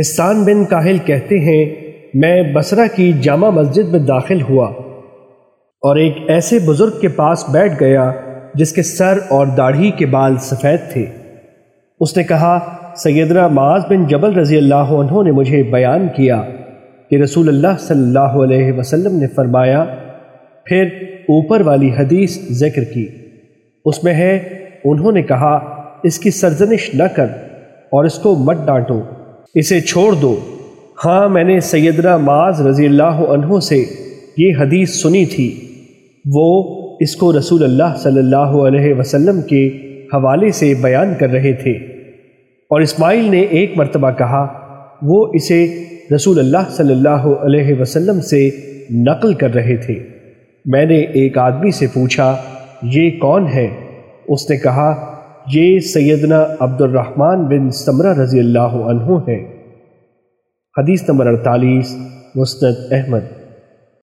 حسان بن کاہل کہتے ہیں، میں بسرہ کی جامع مسجد میں داخل ہوا اور ایک ایسے بزرگ کے پاس بیٹھ گیا جس کے سر اور داڑھی کے بال سفید تھے۔ اس نے کہا، سیدنا معاذ بن جبل رضی اللہ عنہ نے مجھے بیان کیا کہ رسول اللہ صلی اللہ علیہ وسلم نے فرمایا، پھر اوپر والی حدیث ذکر کی۔ اس میں ہے، انہوں نے کہا، اس کی سرزنش نہ کر اور اس کو مت ڈانٹو۔ اسے چھوڑ دو۔ ہاں میں نے سیدنا معاذ رضی اللہ عنہ سے یہ حدیث سنی تھی۔ وہ اس کو رسول اللہ صلی اللہ علیہ وسلم کے حوالے سے بیان کر رہے تھے۔ اور اسماعیل نے ایک مرتبہ کہا، وہ اسے رسول اللہ صلی اللہ علیہ وسلم سے نقل کر رہے تھے۔ میں نے ایک آدمی سے پوچھا، یہ کون ہے؟ اس نے کہا یہ سیدنا عبد الرحمن بن سمرہ رضی اللہ عنہ ہے حدیث نمبر اڑتالیس، مسند احمد۔